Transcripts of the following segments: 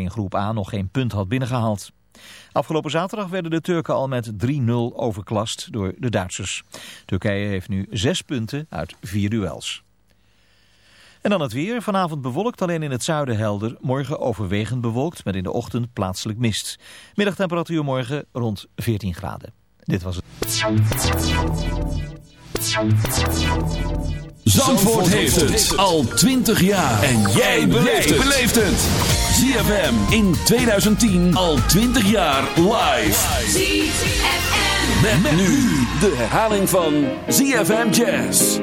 in groep A nog geen punt had binnengehaald. Afgelopen zaterdag werden de Turken al met 3-0 overklast door de Duitsers. Turkije heeft nu zes punten uit vier duels. En dan het weer. Vanavond bewolkt, alleen in het zuiden helder. Morgen overwegend bewolkt, met in de ochtend plaatselijk mist. Middagtemperatuur morgen rond 14 graden. Dit was het. Zandvoort heeft het al 20 jaar. En jij beleeft het. ZFM in 2010 al 20 jaar live. ZFM. Met, nu de herhaling van ZFM Jazz.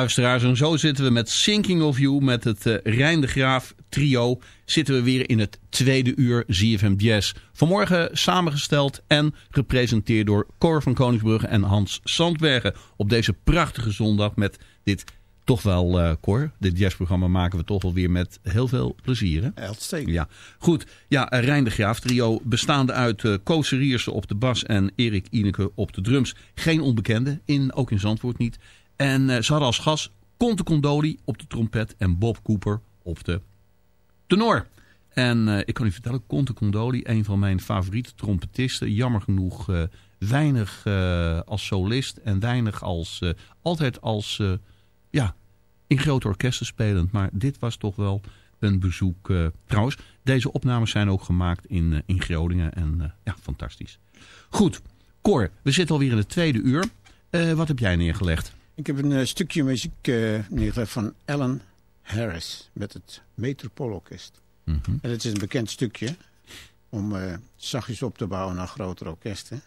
Luisteraars, en zo zitten we met Sinking of You, met het uh, Rijn de Graaf trio. Zitten we weer in het tweede uur ZFM Jazz. Vanmorgen samengesteld en gepresenteerd door Cor van Koningsbrugge en Hans Sandbergen. Op deze prachtige zondag met dit toch wel, uh, Cor, dit jazzprogramma maken we toch wel weer met heel veel plezier. Hè? Uitstekend. Ja, goed. Ja, Rijn de Graaf trio bestaande uit uh, Koos Riersen op de bas en Erik Ineke op de drums. Geen onbekende, in, ook in Zandvoort niet. En uh, ze hadden als gast Conte Condoli op de trompet en Bob Cooper op de tenor. En uh, ik kan u vertellen, Conte Condoli, een van mijn favoriete trompetisten. Jammer genoeg uh, weinig als solist en weinig als, altijd als, ja, in grote orkesten spelend. Maar dit was toch wel een bezoek. trouwens, deze opnames zijn ook gemaakt in, in Groningen en ja, fantastisch. Goed, Cor, we zitten alweer in het tweede uur. wat heb jij neergelegd? Ik heb een uh, stukje muziek uh, neergelegd van Alan Harris met het Metropoolorkest. Mm -hmm. En het is een bekend stukje om uh, zachtjes op te bouwen naar grotere orkesten.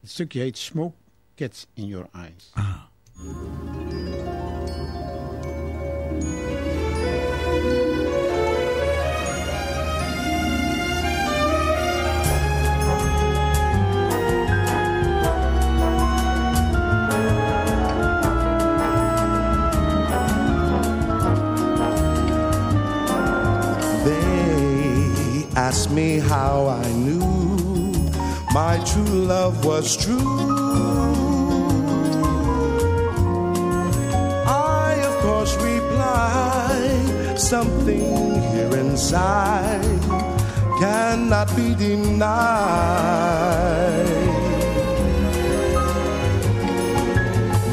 Het stukje heet Smoke Gets in Your Eyes. Ah. True love was true. I, of course, reply something here inside cannot be denied.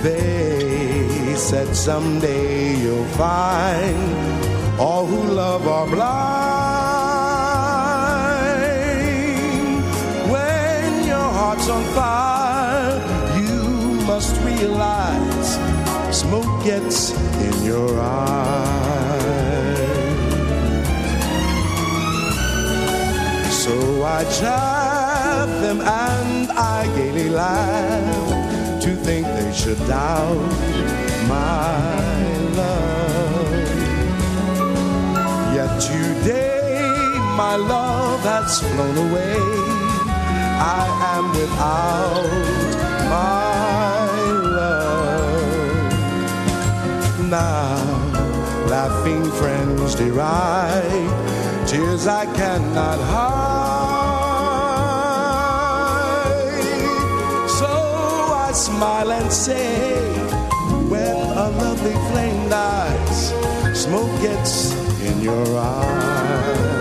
They said someday you'll find all who love are blind. On fire, you must realize smoke gets in your eyes. So I chaff them and I gaily laugh to think they should doubt my love. Yet today my love has flown away. I am without my love. Now laughing friends deride tears I cannot hide. So I smile and say, when a lovely flame dies, smoke gets in your eyes.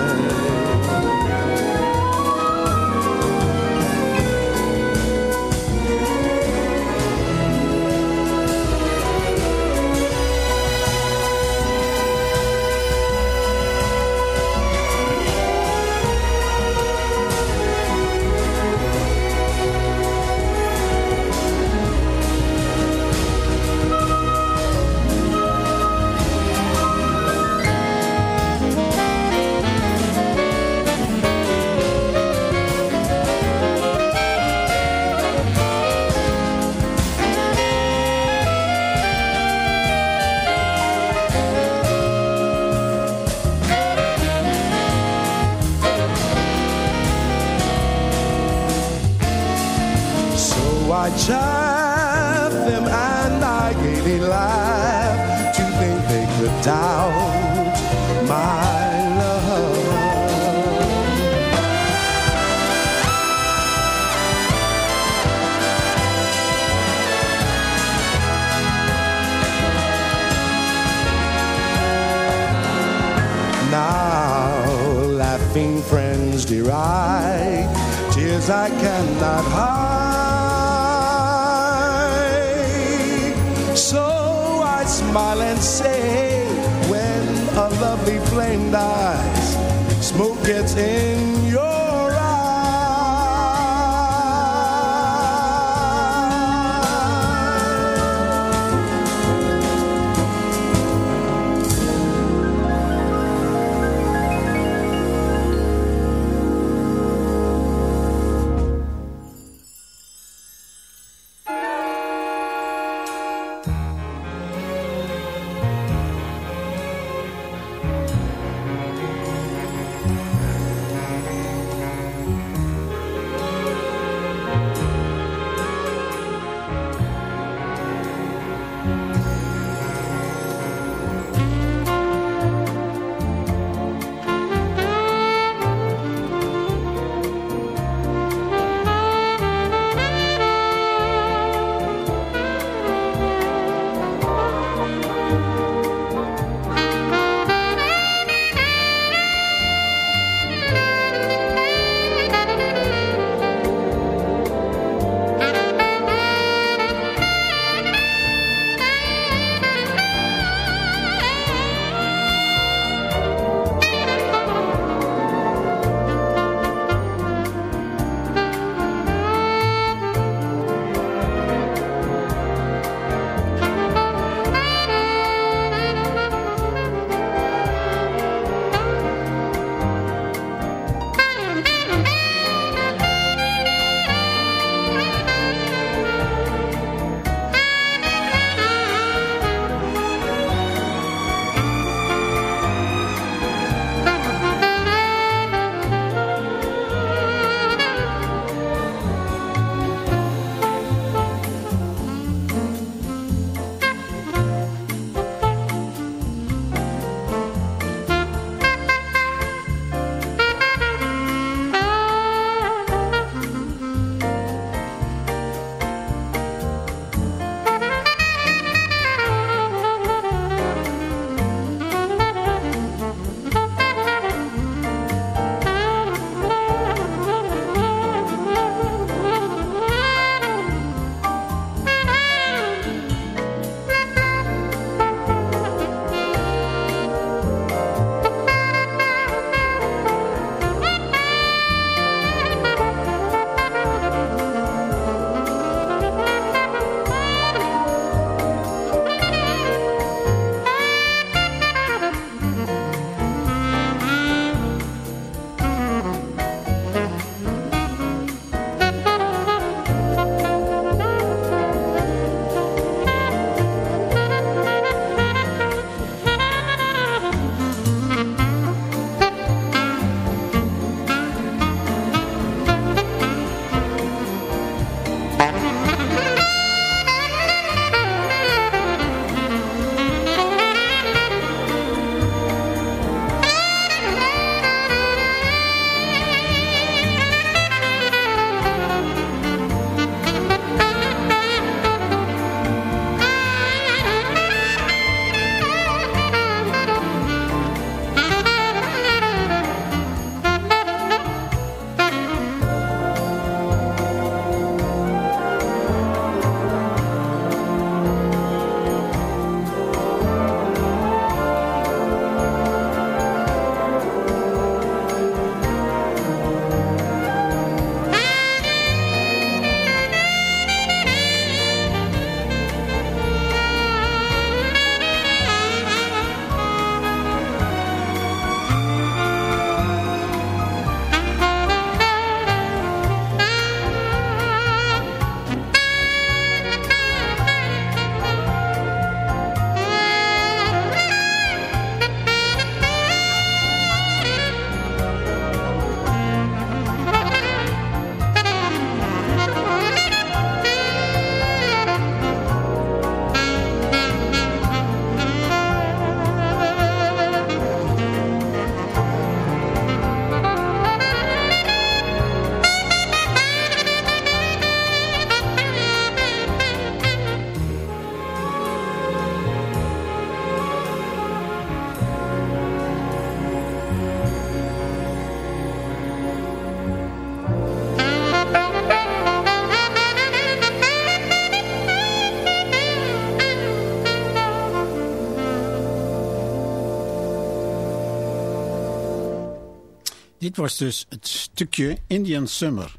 Was dus het stukje Indian Summer.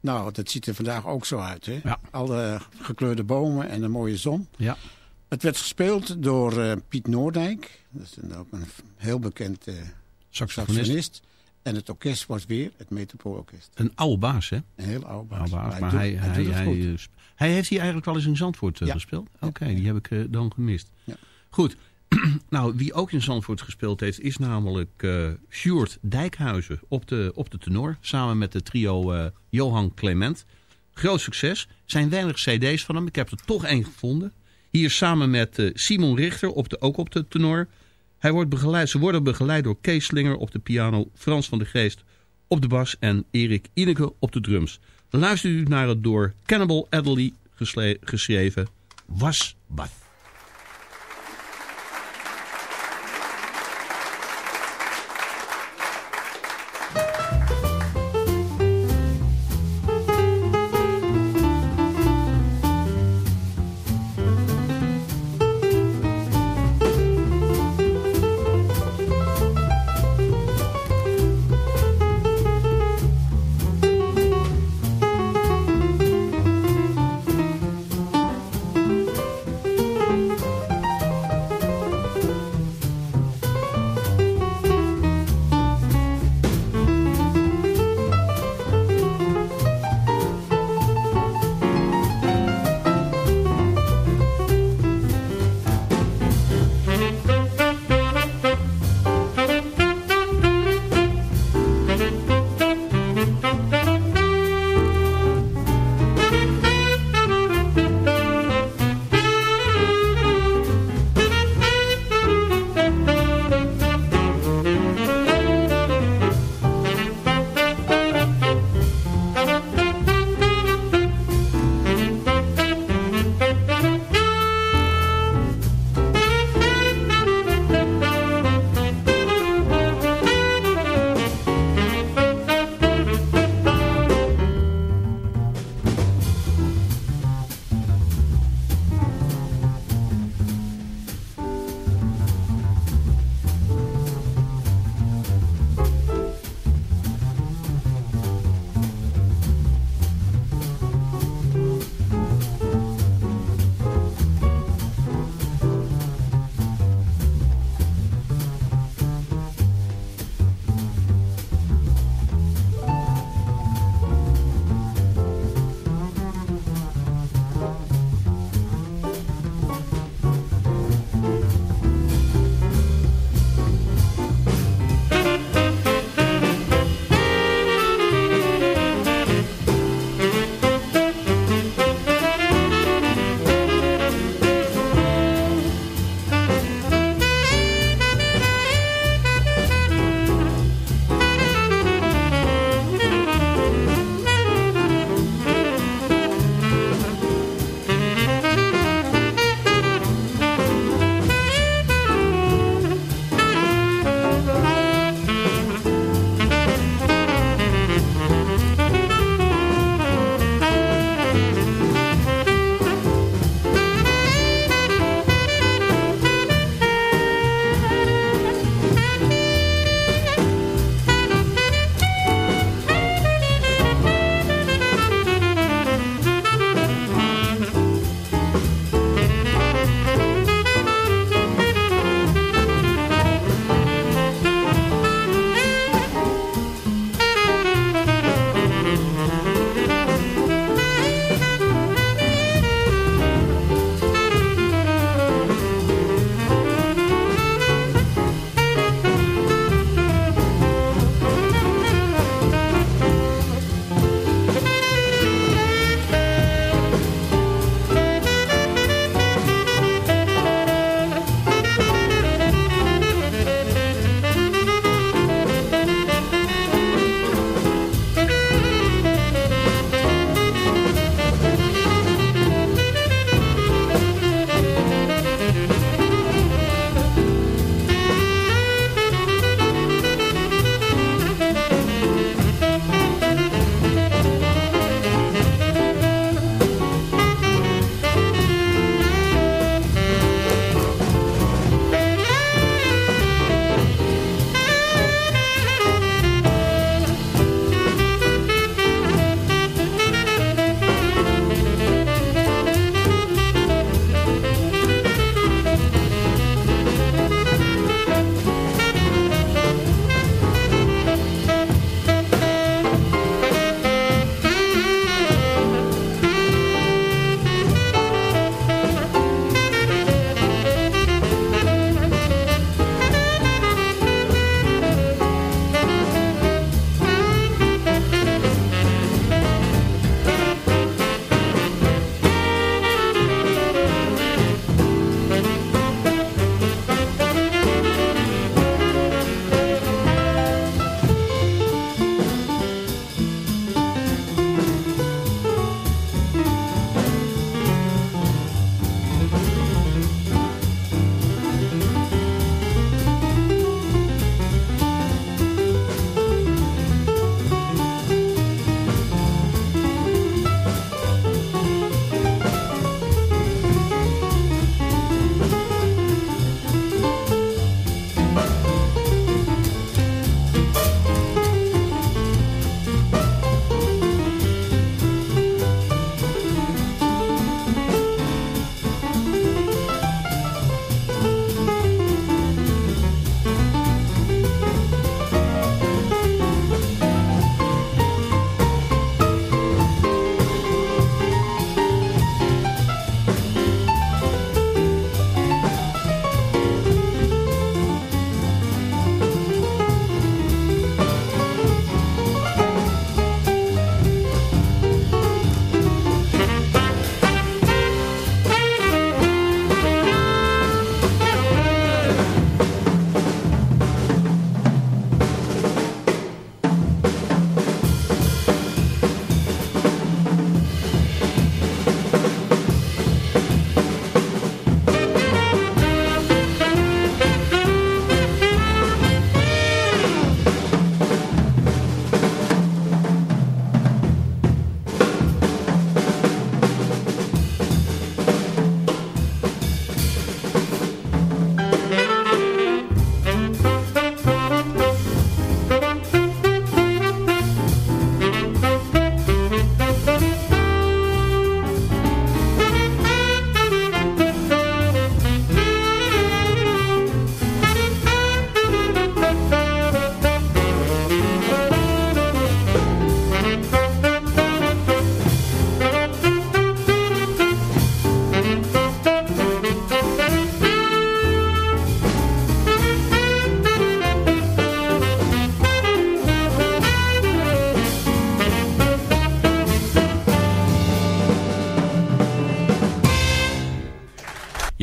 Nou, dat ziet er vandaag ook zo uit. Hè? Ja. Alle gekleurde bomen en een mooie zon. Ja. Het werd gespeeld door eh, Piet Noordijk. Dat is een, ook een heel bekend eh Saxofonist. saxofonist. En het orkest was weer het Metropoolorkest. Een oude baas, hè? Een heel oud baas. Oude baas, hij maar doet- hij, hij, hij, eh, hij heeft hier eigenlijk wel eens in Zandvoort Ja. gespeeld? Oké, die heb ik dan gemist. Ja. Goed. nou, wie ook in Zandvoort gespeeld heeft, is namelijk Sjoerd Dijkhuizen op de, op de tenor. Samen met de trio eh, Johan Clement. Groot succes. Zijn weinig cd's van hem. Ik heb er toch één gevonden. Hier samen met eh, Simon Richter, op de, ook op de tenor. Hij wordt begeleid, ze worden begeleid door Kees Slinger op de piano, Frans van de Geest op de bas en Erik Ineke op de drums. Luister u naar het door Cannibal Adderley geschreven Was Bath.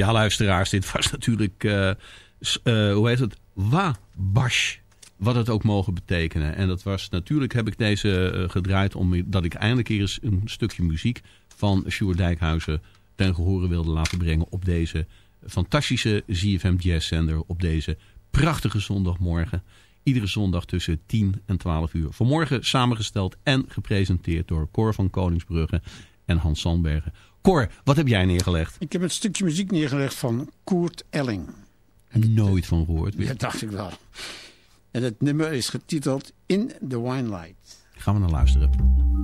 Ja, luisteraars, dit was natuurlijk, uh, uh, hoe heet het, Wabash. Wat het ook mogen betekenen. En dat was, natuurlijk heb ik deze uh, gedraaid omdat ik eindelijk eens een stukje muziek van Sjoerd Dijkhuizen ten gehore wilde laten brengen op deze fantastische ZFM Jazz Zender op deze prachtige zondagmorgen. Iedere zondag tussen 10 en 12 uur. Vanmorgen samengesteld en gepresenteerd door Cor van Koningsbrugge en Hans Sandbergen. Cor, wat heb jij neergelegd? Ik heb een stukje muziek neergelegd van Koert Elling. Nooit van gehoord. Ja, dacht ik wel. En het nummer is getiteld In the Wine Light. Gaan we naar luisteren.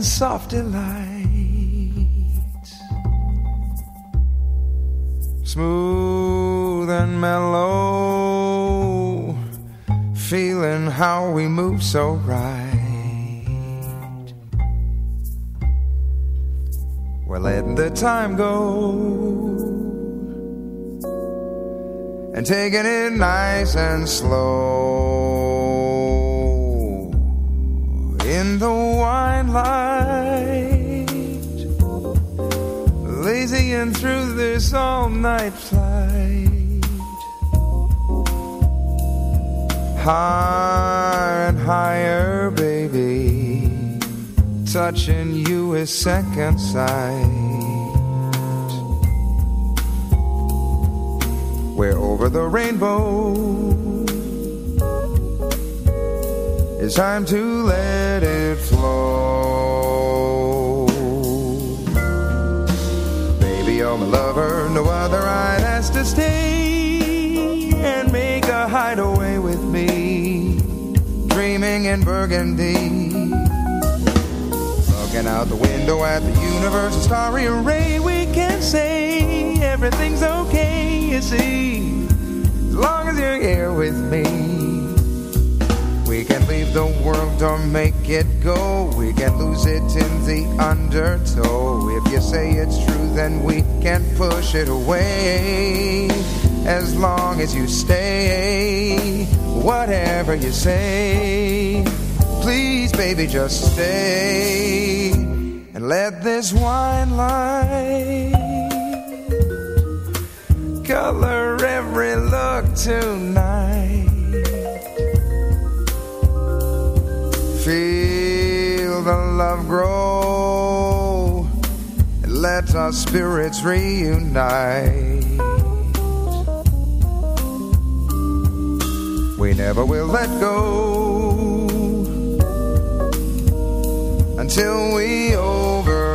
And soft delight. Smooth and mellow, feeling how we move so right. We're letting the time go and taking it nice and slow the wine light, lazying through this all night flight. Higher and higher, baby, touching you is second sight. We're over the rainbow it's time to let it flow. Baby, you're my lover, no other I'd ask to stay and make a hideaway with me. Dreaming in Burgundy. Looking out the window at the universe, a starry array, we can say everything's okay, you see, as long as you're here with me. Can leave the world or make it go. We can lose it in the undertow. If you say it's true, then we can push it away. As long as you stay, whatever you say, please, baby, just stay and let this wine light color every look tonight. Love grow and let our spirits reunite. We never will let go until we can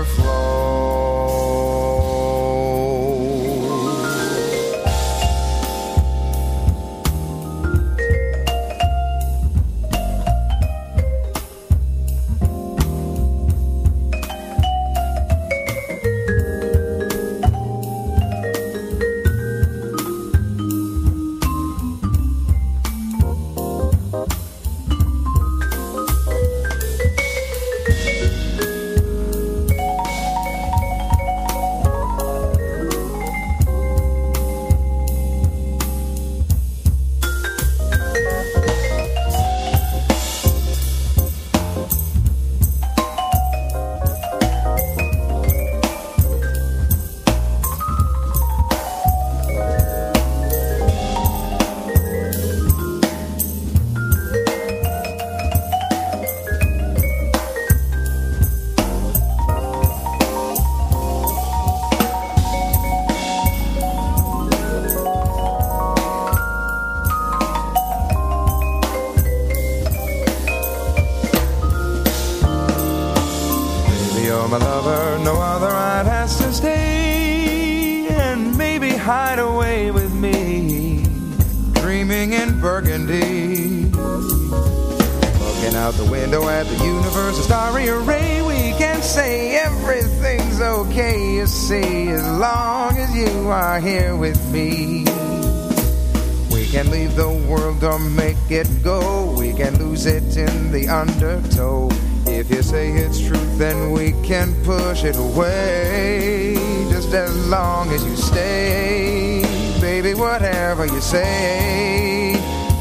it away. Just as long as you stay, baby, whatever you say.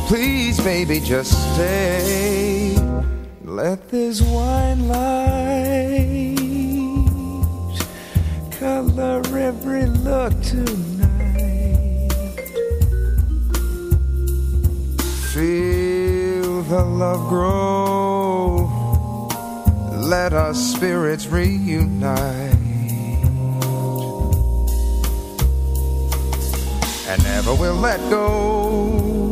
Please, baby, just stay. Let this wine light color every look tonight. Feel the love grow. Our spirits reunite. And never will let go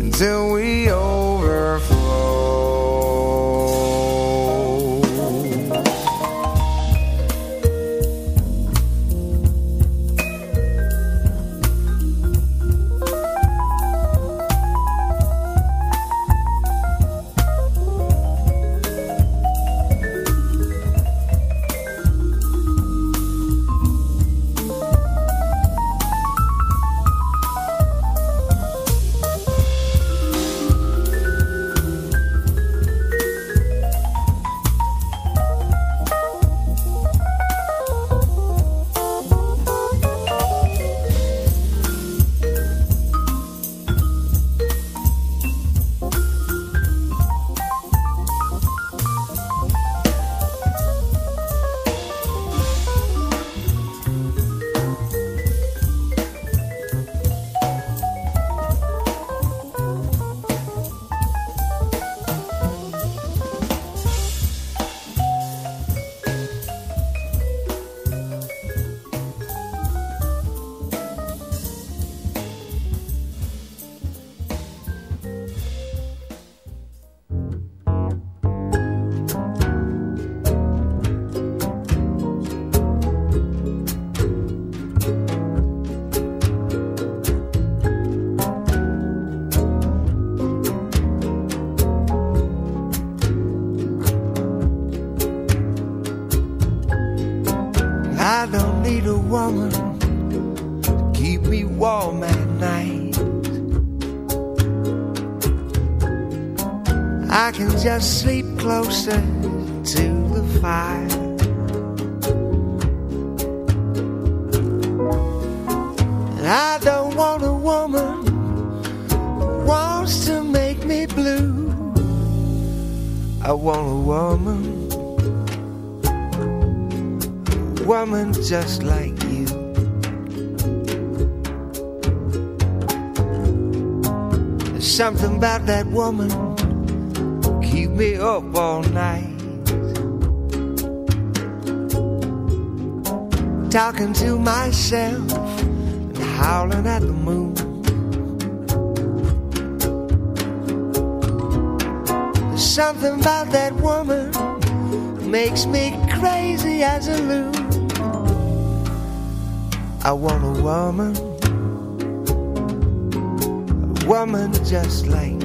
until we sleep closer to the fire. And I don't want a woman who wants to make me blue. I want a woman a woman just like you. There's something about that woman keep me up all night. Talking to myself and howling at the moon. There's something about that woman makes me crazy as a loon. I want a woman, a woman just like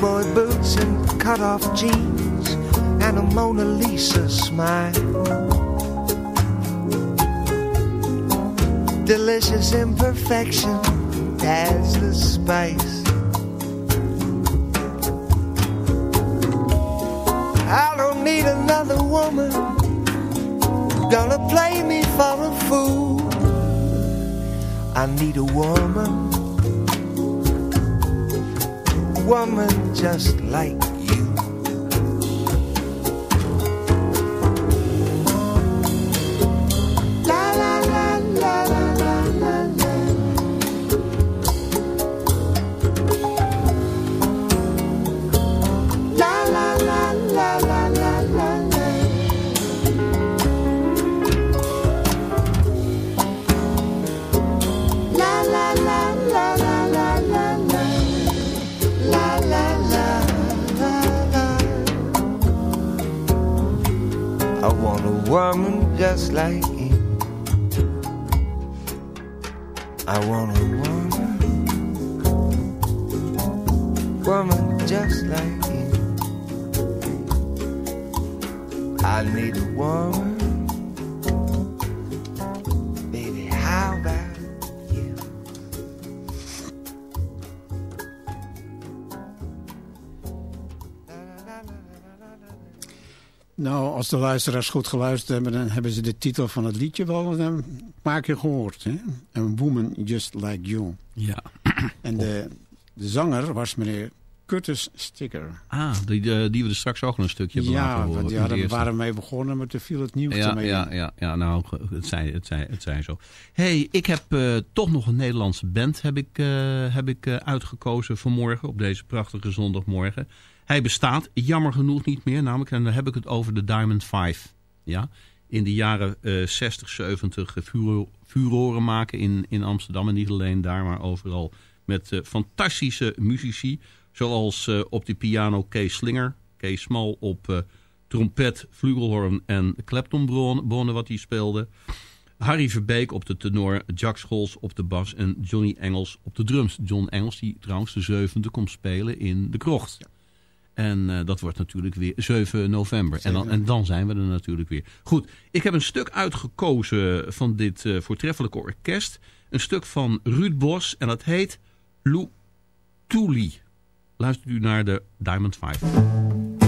Cowboy boots and cut off jeans and a Mona Lisa smile. delicious imperfection as the spice. I don't need another woman gonna play me for a fool. I need a woman, woman just like als de luisteraars goed geluisterd hebben, dan hebben ze de titel van het liedje wel een paar keer gehoord. Hè? A Woman Just Like You. Ja. En de, de zanger was meneer Curtis Sticker. Ah, die, die, die we er straks ook nog een stukje hebben laten Ja, horen. want in ja, daar waren mee begonnen, maar toen viel het nieuws Ja, ermee ja, ja, ja, nou, het zijn, het zijn, het zijn zo. hey, ik heb eh, toch nog een Nederlandse band heb ik, eh, heb ik eh, uitgekozen vanmorgen op deze prachtige zondagmorgen. Hij bestaat jammer genoeg niet meer, namelijk, en dan heb ik het over de Diamond Five. Ja? In de jaren eh 60, 70 furo- furoren maken in, in Amsterdam en niet alleen daar, maar overal met eh, fantastische muzici. Zoals eh, op de piano Kees Slinger, Kees Smal op eh, trompet, flugelhorn en kleptonbonnen wat hij speelde. Harry Verbeek op de tenor, Jack Scholz op de bas en Johnny Engels op de drums. John Engels die trouwens de zevende komt spelen in de krocht. En eh, dat wordt natuurlijk weer 7 november. En dan, en dan zijn we er natuurlijk weer. Goed, ik heb een stuk uitgekozen van dit eh, voortreffelijke orkest. Een stuk van Ruud Bos en dat heet Lou Touli. Luistert u naar de Diamond Five.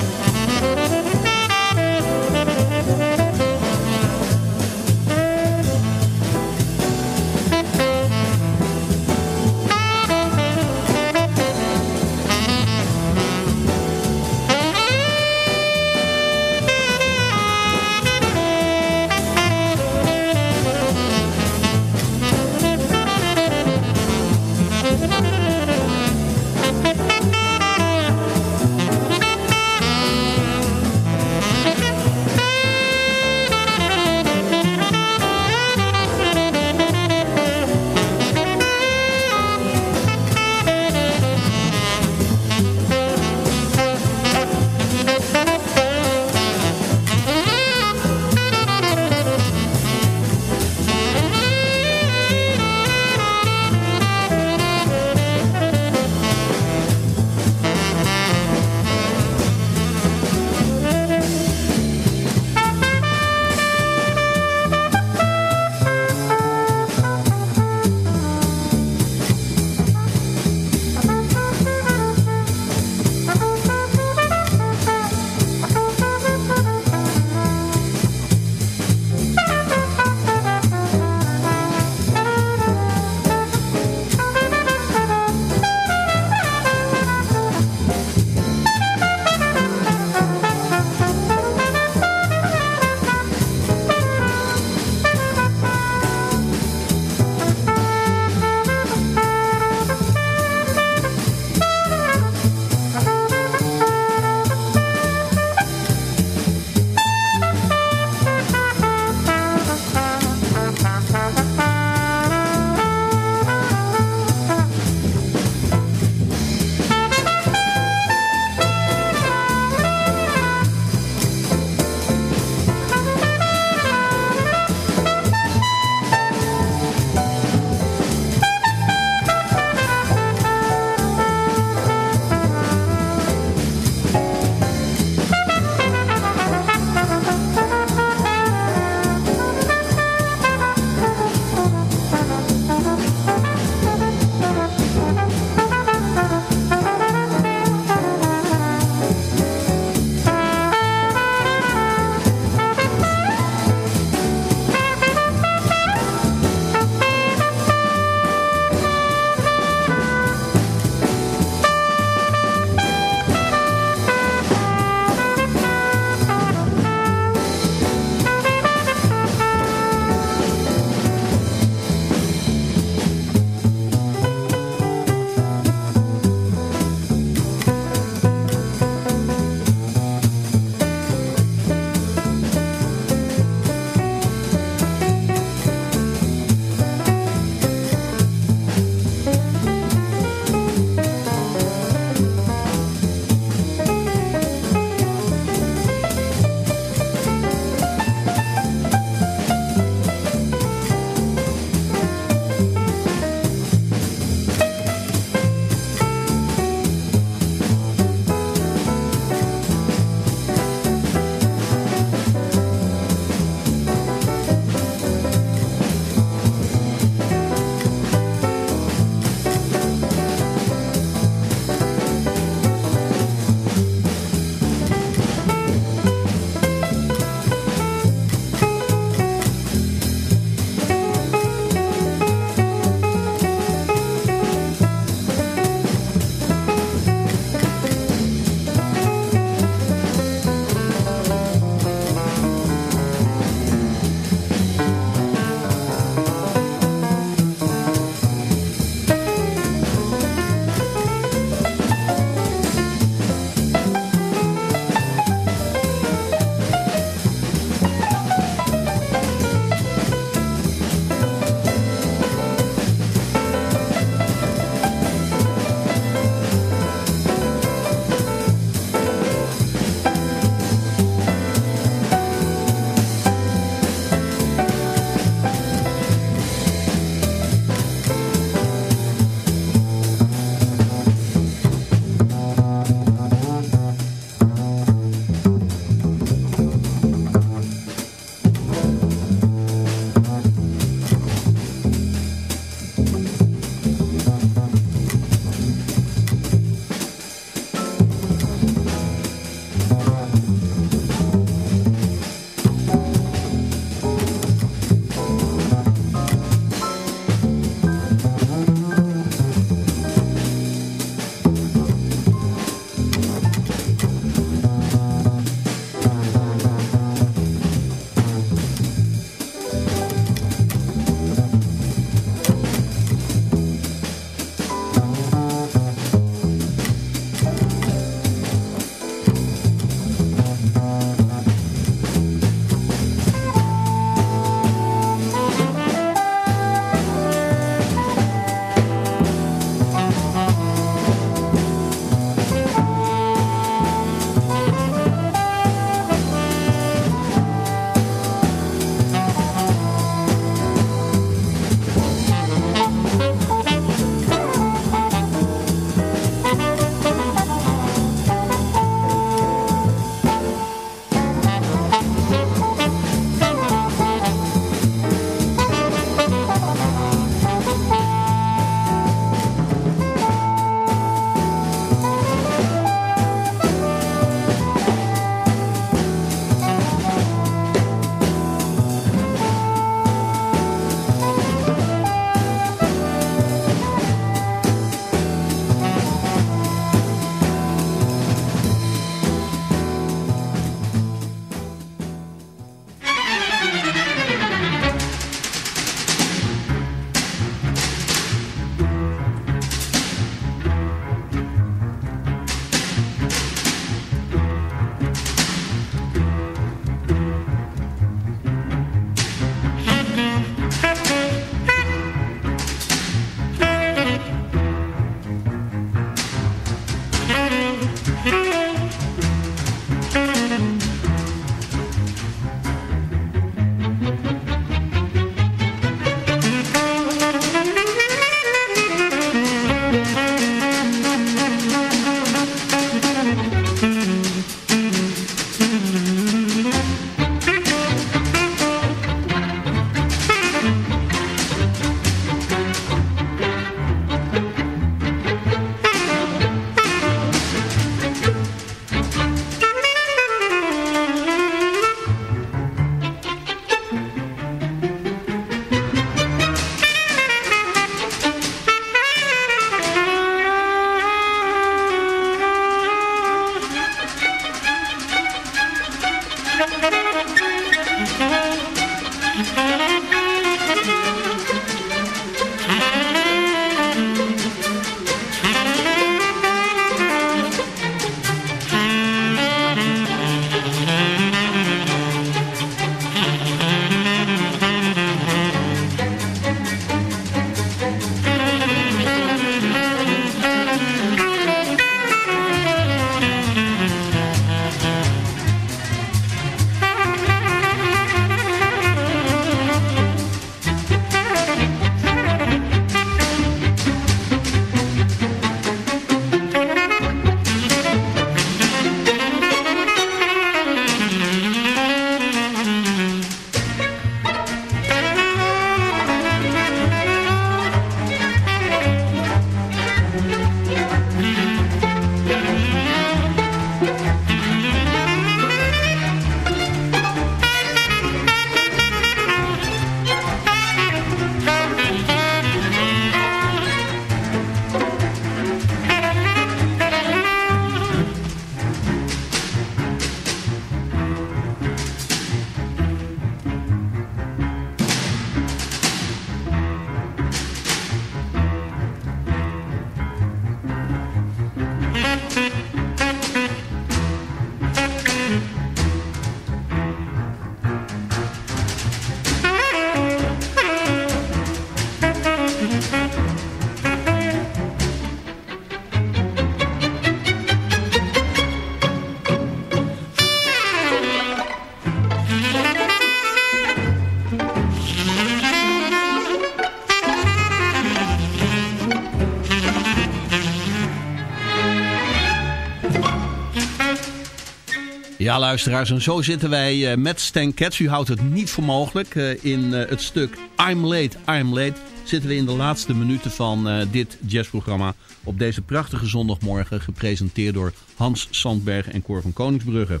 Ja, luisteraars, en zo zitten wij uh, met Stan Cats. U houdt het niet voor mogelijk. Uh, in uh, het stuk I'm Late, I'm Late zitten we in de laatste minuten van dit jazzprogramma. Op deze prachtige zondagmorgen, gepresenteerd door Hans Sandberg en Cor van Koningsbrugge.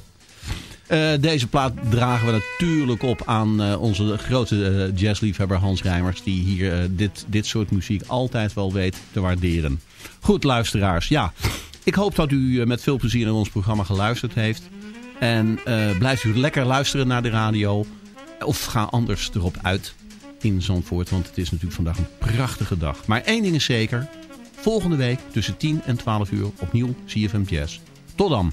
deze plaat dragen we natuurlijk op aan onze grote jazzliefhebber Hans Rijmers. Die hier dit, dit soort muziek altijd wel weet te waarderen. Goed, luisteraars. Ja, ik hoop dat u met veel plezier in ons programma geluisterd heeft. En uh, blijft u lekker luisteren naar de radio. Of ga anders erop uit in Zandvoort. Want het is natuurlijk vandaag een prachtige dag. Maar één ding is zeker. Volgende week tussen 10 en 12 uur opnieuw CFM Jazz. Tot dan.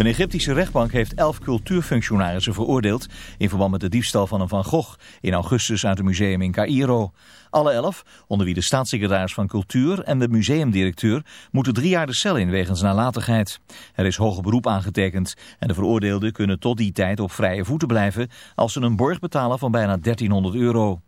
Een Egyptische rechtbank heeft elf cultuurfunctionarissen veroordeeld... in verband met de diefstal van een Van Gogh in augustus uit het museum in Cairo. Alle elf, onder wie de staatssecretaris van Cultuur en de museumdirecteur, moeten drie jaar de cel in wegens nalatigheid. Er is hoger beroep aangetekend en de veroordeelden kunnen tot die tijd op vrije voeten blijven als ze een borg betalen van bijna 1300 euro.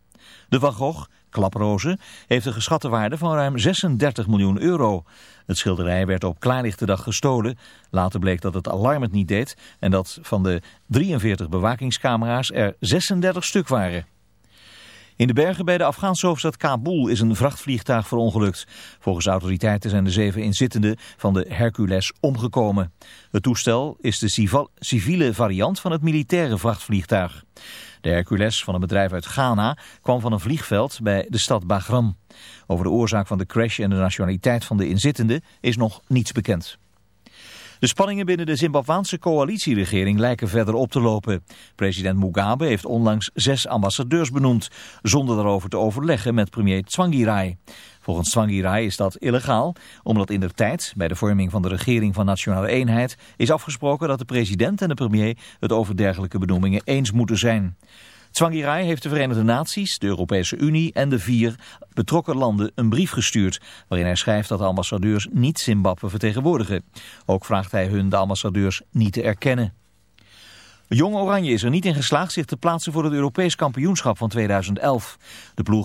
De Van Gogh, Klaprozen, heeft een geschatte waarde van ruim 36 miljoen euro. Het schilderij werd op klaarlichte dag gestolen. Later bleek dat het alarm het niet deed en dat van de 43 bewakingscamera's er 36 stuk waren. In de bergen bij de Afghaanse hoofdstad Kabul is een vrachtvliegtuig verongelukt. Volgens autoriteiten zijn de zeven inzittenden van de Hercules omgekomen. Het toestel is de civiele variant van het militaire vrachtvliegtuig. De Hercules van een bedrijf uit Ghana kwam van een vliegveld bij de stad Bagram. Over de oorzaak van de crash en de nationaliteit van de inzittenden is nog niets bekend. De spanningen binnen de Zimbabwaanse coalitieregering lijken verder op te lopen. President Mugabe heeft onlangs zes ambassadeurs benoemd, zonder daarover te overleggen met premier Tsvangirai. Volgens Tsvangirai is dat illegaal, omdat in de tijd, bij de vorming van de regering van Nationale Eenheid, is afgesproken dat de president en de premier het over dergelijke benoemingen eens moeten zijn. Tsvangirai heeft de Verenigde Naties, de Europese Unie en de vier betrokken landen een brief gestuurd... waarin hij schrijft dat de ambassadeurs niet Zimbabwe vertegenwoordigen. Ook vraagt hij hun de ambassadeurs niet te erkennen. Jong Oranje is er niet in geslaagd zich te plaatsen voor het Europees kampioenschap van 2011. De ploeg